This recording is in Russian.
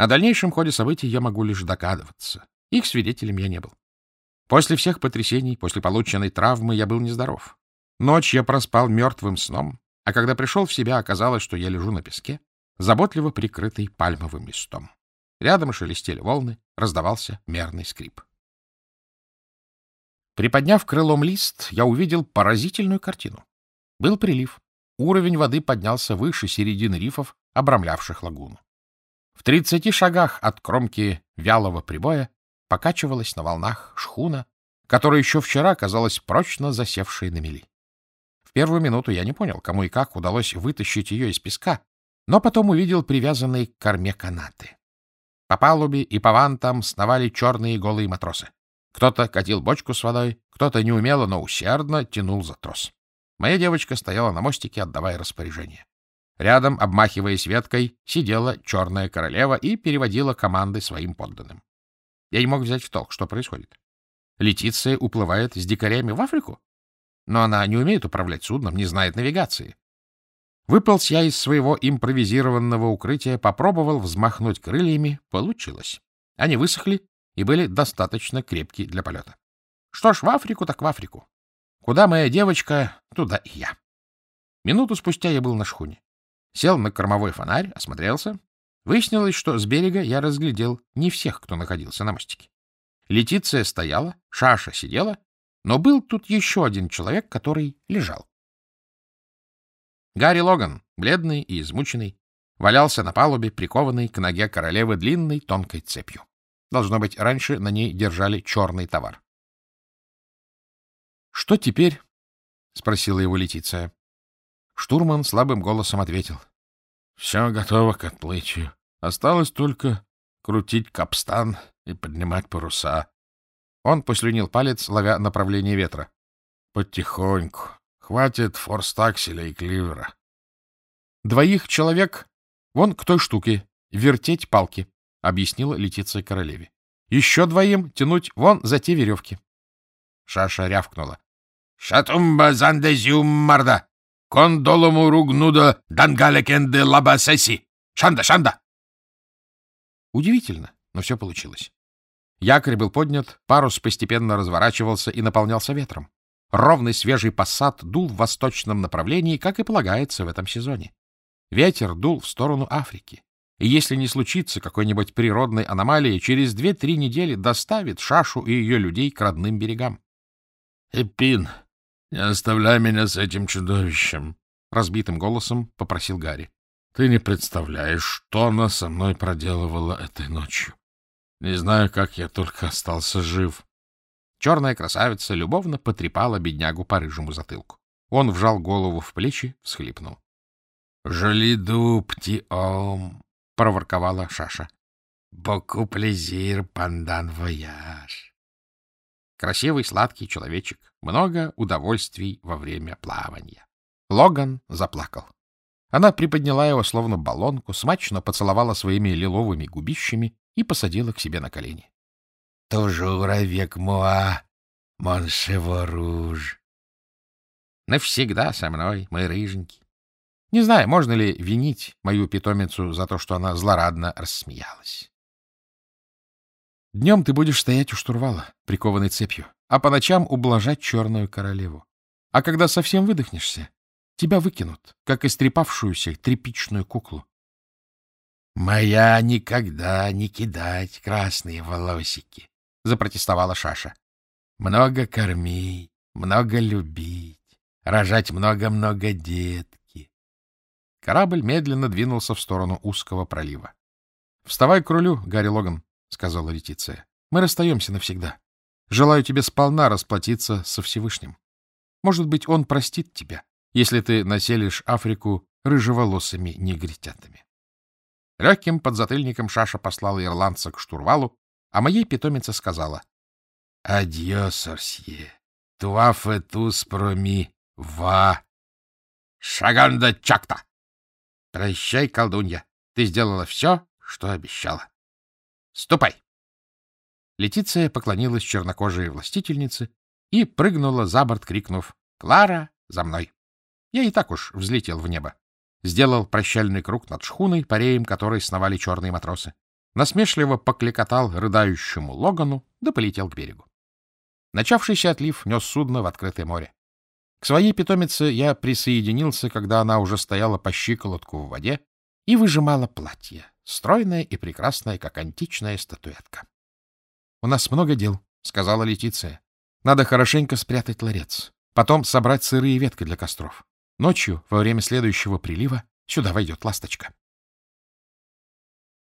О дальнейшем ходе событий я могу лишь догадываться. Их свидетелем я не был. После всех потрясений, после полученной травмы я был нездоров. Ночь я проспал мертвым сном, а когда пришел в себя, оказалось, что я лежу на песке, заботливо прикрытый пальмовым листом. Рядом шелестели волны, раздавался мерный скрип. Приподняв крылом лист, я увидел поразительную картину. Был прилив. Уровень воды поднялся выше середины рифов, обрамлявших лагуну. В тридцати шагах от кромки вялого прибоя покачивалась на волнах шхуна, которая еще вчера казалась прочно засевшей на мели. В первую минуту я не понял, кому и как удалось вытащить ее из песка, но потом увидел привязанные к корме канаты. По палубе и по вантам сновали черные голые матросы. Кто-то катил бочку с водой, кто-то неумело, но усердно тянул за трос. Моя девочка стояла на мостике, отдавая распоряжение. Рядом, обмахиваясь веткой, сидела черная королева и переводила команды своим подданным. Я не мог взять в толк, что происходит. Летиция уплывает с дикарями в Африку? Но она не умеет управлять судном, не знает навигации. Выполз я из своего импровизированного укрытия, попробовал взмахнуть крыльями. Получилось. Они высохли и были достаточно крепки для полета. Что ж, в Африку так в Африку. Куда моя девочка, туда и я. Минуту спустя я был на шхуне. Сел на кормовой фонарь, осмотрелся. Выяснилось, что с берега я разглядел не всех, кто находился на мостике. Летиция стояла, Шаша сидела, но был тут еще один человек, который лежал. Гарри Логан, бледный и измученный, валялся на палубе, прикованный к ноге королевы длинной тонкой цепью. Должно быть, раньше на ней держали черный товар. — Что теперь? — спросила его Летиция. Штурман слабым голосом ответил. — Все готово к отплытию. Осталось только крутить капстан и поднимать паруса. Он послюнил палец, ловя направление ветра. — Потихоньку. Хватит форстакселя и кливера. — Двоих человек вон к той штуке. Вертеть палки, — объяснила Летиция королеве. — Еще двоим тянуть вон за те веревки. Шаша рявкнула. — Шатумба зандезюм марда! Кондолому ругнуда дангалекенде лабасеси! Шанда, шанда! Удивительно, но все получилось. Якорь был поднят, парус постепенно разворачивался и наполнялся ветром. Ровный свежий пассат дул в восточном направлении, как и полагается в этом сезоне. Ветер дул в сторону Африки. И если не случится какой-нибудь природной аномалии, через две-три недели доставит Шашу и ее людей к родным берегам. — Эпин, не оставляй меня с этим чудовищем, — разбитым голосом попросил Гарри. — Ты не представляешь, что она со мной проделывала этой ночью. Не знаю, как я только остался жив. Черная красавица любовно потрепала беднягу по рыжему затылку. Он вжал голову в плечи, всхлипнул. — Жолиду птиом, — проворковала Шаша. — Боку плезир пандан вояж. Красивый сладкий человечек, много удовольствий во время плавания. Логан заплакал. Она приподняла его, словно баллонку, смачно поцеловала своими лиловыми губищами и посадила к себе на колени. — Toujours avec moi, mon Навсегда со мной, мой рыженький. Не знаю, можно ли винить мою питомицу за то, что она злорадно рассмеялась. Днем ты будешь стоять у штурвала, прикованной цепью, а по ночам ублажать черную королеву. А когда совсем выдохнешься, тебя выкинут, как истрепавшуюся тряпичную куклу. — Моя никогда не кидать красные волосики, — запротестовала Шаша. — Много кормить, много любить, рожать много-много детки. Корабль медленно двинулся в сторону узкого пролива. — Вставай к рулю, Гарри Логан, — сказала Летиция. — Мы расстаемся навсегда. Желаю тебе сполна расплатиться со Всевышним. Может быть, он простит тебя, если ты населишь Африку рыжеволосыми негритятами. Легким подзатыльником Шаша послала ирландца к штурвалу, а моей питомице сказала — Адьё, сорсье, туа фетус проми ва. Шаганда чакта! Прощай, колдунья, ты сделала все, что обещала. Ступай! Летиция поклонилась чернокожей властительнице и прыгнула за борт, крикнув «Клара, за мной!». Я и так уж взлетел в небо сделал прощальный круг над шхуной, пареем которой сновали черные матросы. насмешливо покликотал рыдающему Логану, да полетел к берегу. Начавшийся отлив нес судно в открытое море. К своей питомице я присоединился, когда она уже стояла по щиколотку в воде и выжимала платье, стройное и прекрасное, как античная статуэтка. — У нас много дел, — сказала Летиция. — Надо хорошенько спрятать ларец, потом собрать сырые ветки для костров. Ночью, во время следующего прилива, сюда войдет ласточка.